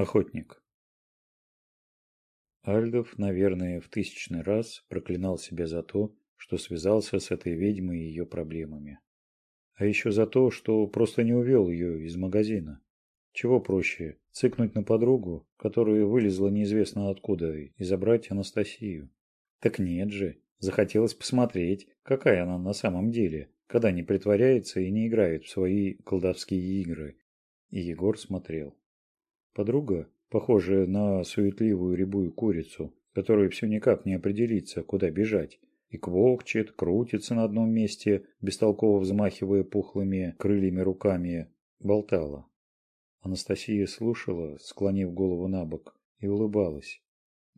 охотник. Альдов наверное в тысячный раз проклинал себя за то что связался с этой ведьмой и ее проблемами. А еще за то что просто не увел ее из магазина. Чего проще цыкнуть на подругу которая вылезла неизвестно откуда и забрать анастасию. Так нет же захотелось посмотреть какая она на самом деле когда не притворяется и не играет в свои колдовские игры. И егор смотрел. Подруга, похожая на суетливую рябую курицу, которая все никак не определится, куда бежать, и квокчет, крутится на одном месте, бестолково взмахивая пухлыми крыльями руками, болтала. Анастасия слушала, склонив голову на бок, и улыбалась.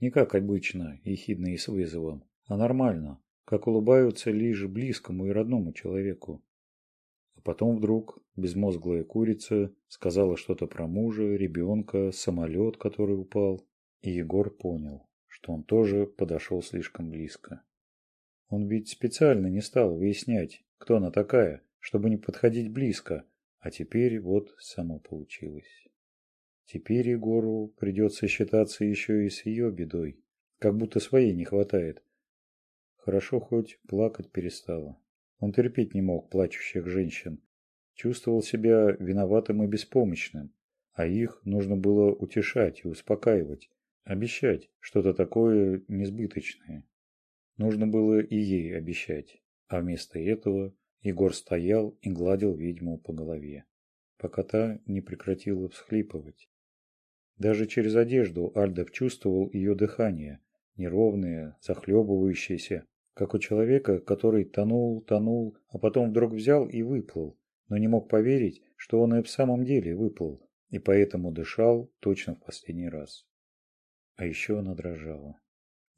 Не как обычно, ехидно и с вызовом, а нормально, как улыбаются лишь близкому и родному человеку а потом вдруг, безмозглая курица, сказала что-то про мужа, ребенка, самолет, который упал, и Егор понял, что он тоже подошел слишком близко. Он ведь специально не стал выяснять, кто она такая, чтобы не подходить близко, а теперь вот само получилось. Теперь Егору придется считаться еще и с ее бедой, как будто своей не хватает. Хорошо хоть плакать перестала. Он терпеть не мог плачущих женщин, чувствовал себя виноватым и беспомощным, а их нужно было утешать и успокаивать, обещать что-то такое несбыточное. Нужно было и ей обещать, а вместо этого Егор стоял и гладил ведьму по голове, пока та не прекратила всхлипывать. Даже через одежду Альдов чувствовал ее дыхание, неровное, захлебывающееся, как у человека, который тонул, тонул, а потом вдруг взял и выплыл, но не мог поверить, что он и в самом деле выплыл, и поэтому дышал точно в последний раз. А еще она дрожала.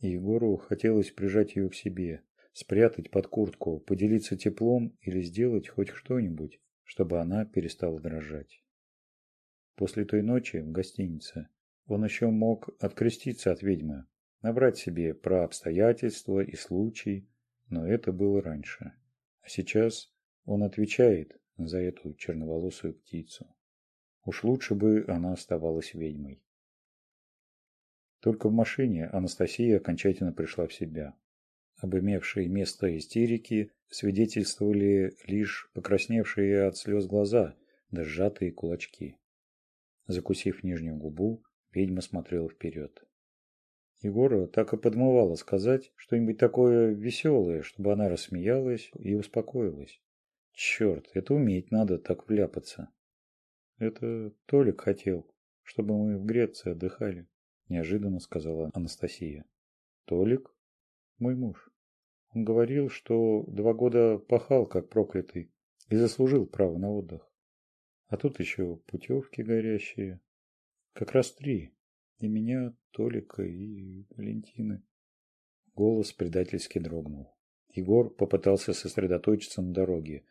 И Егору хотелось прижать ее к себе, спрятать под куртку, поделиться теплом или сделать хоть что-нибудь, чтобы она перестала дрожать. После той ночи в гостинице он еще мог откреститься от ведьмы, набрать себе про обстоятельства и случаи, но это было раньше. А сейчас он отвечает за эту черноволосую птицу. Уж лучше бы она оставалась ведьмой. Только в машине Анастасия окончательно пришла в себя. Обымевшие место истерики свидетельствовали лишь покрасневшие от слез глаза да сжатые кулачки. Закусив нижнюю губу, ведьма смотрела вперед. Егора так и подмывало сказать что-нибудь такое веселое, чтобы она рассмеялась и успокоилась. Черт, это уметь надо так вляпаться. Это Толик хотел, чтобы мы в Греции отдыхали, неожиданно сказала Анастасия. Толик? Мой муж. Он говорил, что два года пахал, как проклятый, и заслужил право на отдых. А тут еще путевки горящие. Как раз три, и меня, Толика и Валентины. Голос предательски дрогнул. Егор попытался сосредоточиться на дороге.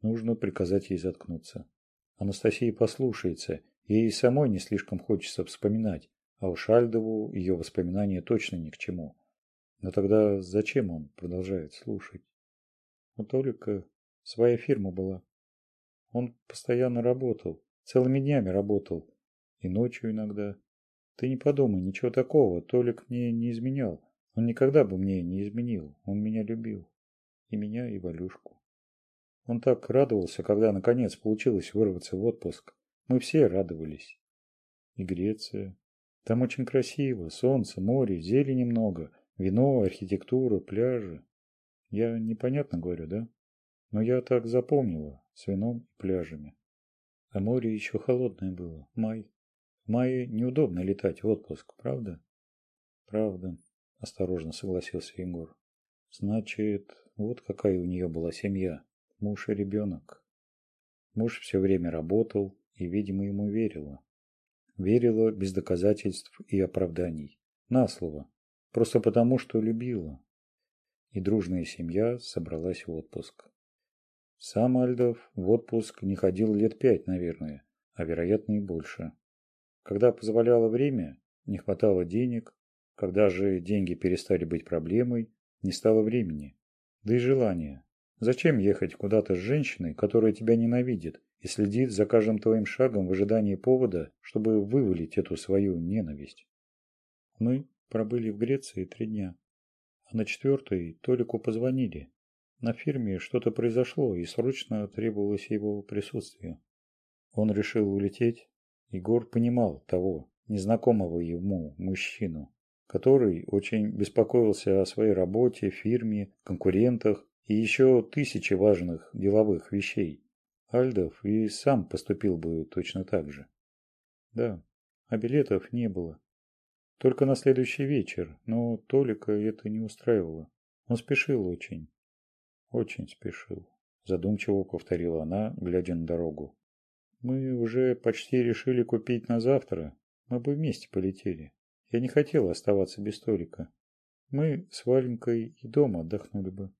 Нужно приказать ей заткнуться. Анастасия послушается, ей самой не слишком хочется вспоминать, а у Шальдову ее воспоминания точно ни к чему. Но тогда зачем он продолжает слушать? У Толика своя фирма была. Он постоянно работал, целыми днями работал, и ночью иногда. Ты не подумай, ничего такого, Толик мне не изменял. Он никогда бы мне не изменил, он меня любил. И меня, и Валюшку. Он так радовался, когда наконец получилось вырваться в отпуск. Мы все радовались. И Греция. Там очень красиво, солнце, море, зелени много, вино, архитектура, пляжи. Я непонятно говорю, да? Но я так запомнила, с вином и пляжами. А море еще холодное было, май мае неудобно летать в отпуск, правда? Правда, осторожно согласился Егор. Значит, вот какая у нее была семья, муж и ребенок. Муж все время работал и, видимо, ему верила. Верила без доказательств и оправданий. На слово. Просто потому, что любила. И дружная семья собралась в отпуск. Сам Альдов в отпуск не ходил лет пять, наверное, а вероятно и больше когда позволяло время, не хватало денег, когда же деньги перестали быть проблемой, не стало времени, да и желания. Зачем ехать куда-то с женщиной, которая тебя ненавидит и следит за каждым твоим шагом в ожидании повода, чтобы вывалить эту свою ненависть? Мы пробыли в Греции три дня, а на четвертый Толику позвонили. На фирме что-то произошло и срочно требовалось его присутствие. Он решил улететь, Егор понимал того незнакомого ему мужчину, который очень беспокоился о своей работе, фирме, конкурентах и еще тысячи важных деловых вещей. Альдов и сам поступил бы точно так же. Да, а билетов не было. Только на следующий вечер, но Толика это не устраивало. Он спешил очень. Очень спешил. Задумчиво повторила она, глядя на дорогу. Мы уже почти решили купить на завтра. Мы бы вместе полетели. Я не хотела оставаться без столика. Мы с Валенькой и дома отдохнули бы.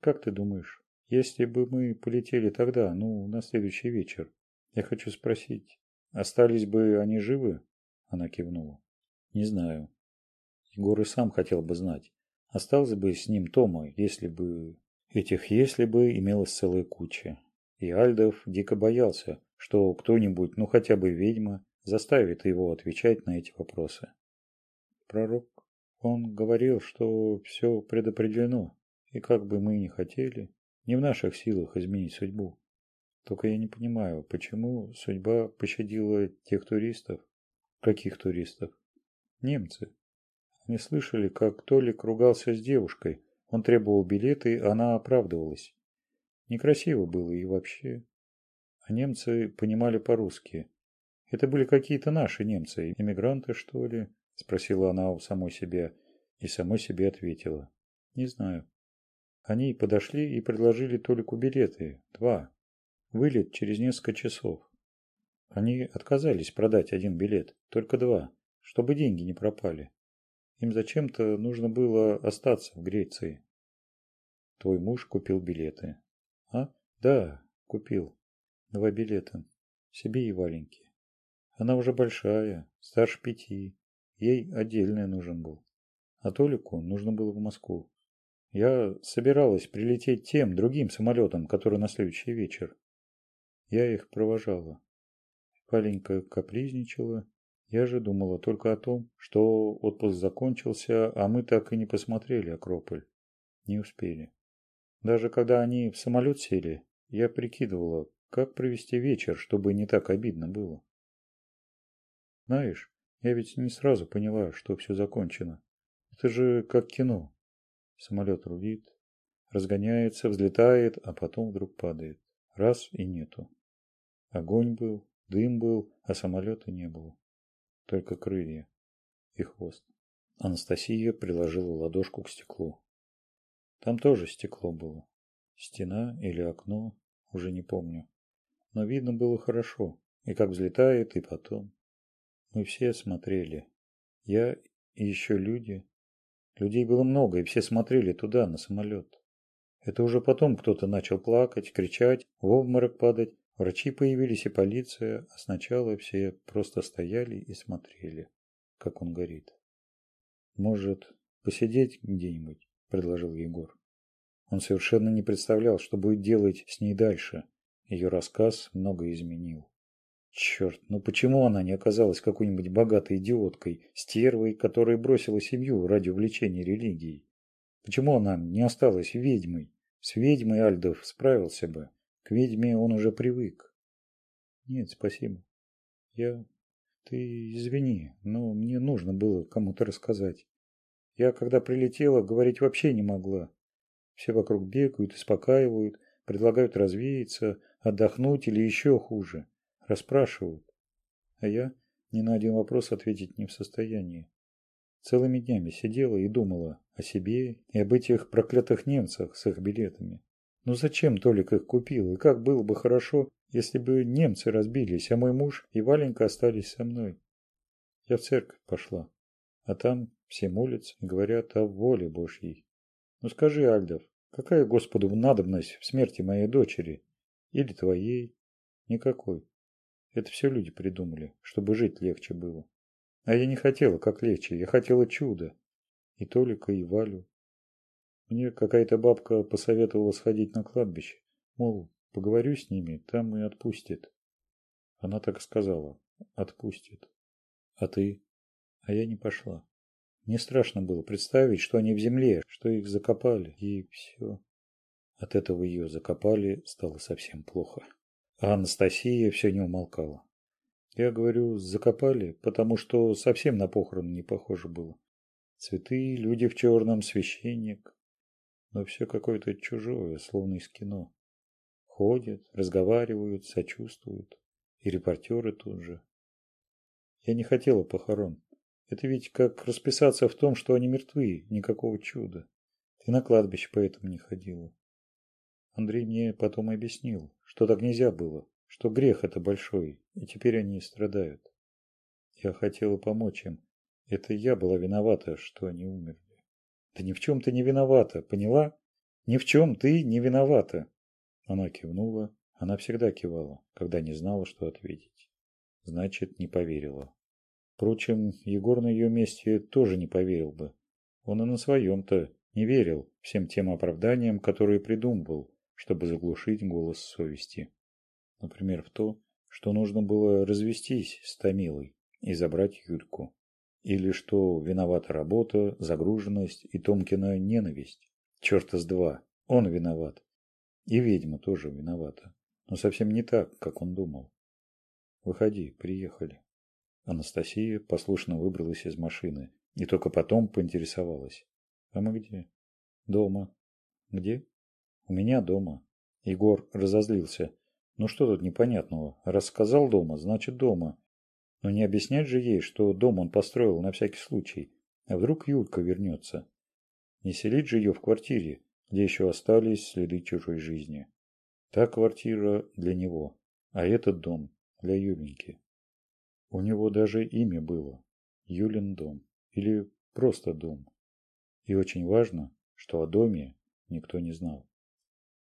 Как ты думаешь, если бы мы полетели тогда, ну, на следующий вечер, я хочу спросить, остались бы они живы? Она кивнула. Не знаю. Егор и сам хотел бы знать. Остался бы с ним Тома, если бы... Этих «если бы» имелось целая куча. И Альдов дико боялся, что кто-нибудь, ну хотя бы ведьма, заставит его отвечать на эти вопросы. Пророк, он говорил, что все предопределено, и как бы мы ни хотели, не в наших силах изменить судьбу. Только я не понимаю, почему судьба пощадила тех туристов? Каких туристов? Немцы. Они слышали, как Толик ругался с девушкой. Он требовал билеты, она оправдывалась. Некрасиво было и вообще немцы понимали по-русски. Это были какие-то наши немцы, эмигранты что ли? Спросила она у самой себя и самой себе ответила. Не знаю. Они подошли и предложили Толику билеты. Два. Вылет через несколько часов. Они отказались продать один билет, только два, чтобы деньги не пропали. Им зачем-то нужно было остаться в Греции. Твой муж купил билеты. А? Да, купил два билета Себе и Валеньке. Она уже большая, старше пяти. Ей отдельный нужен был. А Толику нужно было в Москву. Я собиралась прилететь тем другим самолетом, который на следующий вечер. Я их провожала. Валенька капризничала. Я же думала только о том, что отпуск закончился, а мы так и не посмотрели Акрополь. Не успели. Даже когда они в самолет сели, я прикидывала, как провести вечер, чтобы не так обидно было? Знаешь, я ведь не сразу поняла, что все закончено. Это же как кино. Самолет рулит, разгоняется, взлетает, а потом вдруг падает. Раз и нету. Огонь был, дым был, а самолета не было. Только крылья и хвост. Анастасия приложила ладошку к стеклу. Там тоже стекло было. Стена или окно, уже не помню но видно было хорошо, и как взлетает, и потом. Мы все смотрели. Я и еще люди. Людей было много, и все смотрели туда, на самолет. Это уже потом кто-то начал плакать, кричать, в обморок падать. Врачи появились и полиция, а сначала все просто стояли и смотрели, как он горит. «Может, посидеть где-нибудь?» – предложил Егор. Он совершенно не представлял, что будет делать с ней дальше. Ее рассказ много изменил. Черт, ну почему она не оказалась какой-нибудь богатой идиоткой, стервой, которая бросила семью ради увлечения религией? Почему она не осталась ведьмой? С ведьмой Альдов справился бы. К ведьме он уже привык. Нет, спасибо. Я... Ты извини, но мне нужно было кому-то рассказать. Я, когда прилетела, говорить вообще не могла. Все вокруг бегают, успокаивают, предлагают развеяться, отдохнуть или еще хуже, расспрашивают. А я ни на один вопрос ответить не в состоянии. Целыми днями сидела и думала о себе и об этих проклятых немцах с их билетами. Ну зачем Толик их купил, и как было бы хорошо, если бы немцы разбились, а мой муж и Валенька остались со мной. Я в церковь пошла, а там все молятся и говорят о воле Божьей. Ну скажи, Альдов, какая Господу надобность в смерти моей дочери? Или твоей. Никакой. Это все люди придумали, чтобы жить легче было. А я не хотела как легче, я хотела чуда. И Толика, и Валю. Мне какая-то бабка посоветовала сходить на кладбище. Мол, поговорю с ними, там и отпустит. Она так сказала. Отпустит. А ты? А я не пошла. Мне страшно было представить, что они в земле, что их закопали, и все. От этого ее закопали, стало совсем плохо. А Анастасия все не умолкала. Я говорю, закопали, потому что совсем на похорон не похоже было. Цветы, люди в черном, священник. Но все какое-то чужое, словно из кино. Ходят, разговаривают, сочувствуют. И репортеры тут же. Я не хотела похорон. Это ведь как расписаться в том, что они мертвы, никакого чуда. Ты на кладбище поэтому не ходила. Андрей мне потом объяснил, что так нельзя было, что грех это большой, и теперь они страдают. Я хотела помочь им. Это я была виновата, что они умерли. Да ни в чем ты не виновата, поняла? Ни в чем ты не виновата. Она кивнула. Она всегда кивала, когда не знала, что ответить. Значит, не поверила. Впрочем, Егор на ее месте тоже не поверил бы. Он и на своем-то не верил всем тем оправданиям, которые придумывал, чтобы заглушить голос совести. Например, в то, что нужно было развестись с Томилой и забрать Юльку. Или что виновата работа, загруженность и Томкина ненависть. Черта с два, он виноват. И ведьма тоже виновата. Но совсем не так, как он думал. Выходи, приехали. Анастасия послушно выбралась из машины и только потом поинтересовалась. А мы где? Дома. Где? у меня дома. Егор разозлился. Ну что тут непонятного? Рассказал дома значит дома. Но не объяснять же ей что дом он построил на всякий случай. А вдруг юлька вернется? Не селить же ее в квартире где еще остались следы чужой жизни. Та квартира для него а этот дом для юленьки. У него даже имя было юлин дом или просто дом. И очень важно что о доме никто не знал.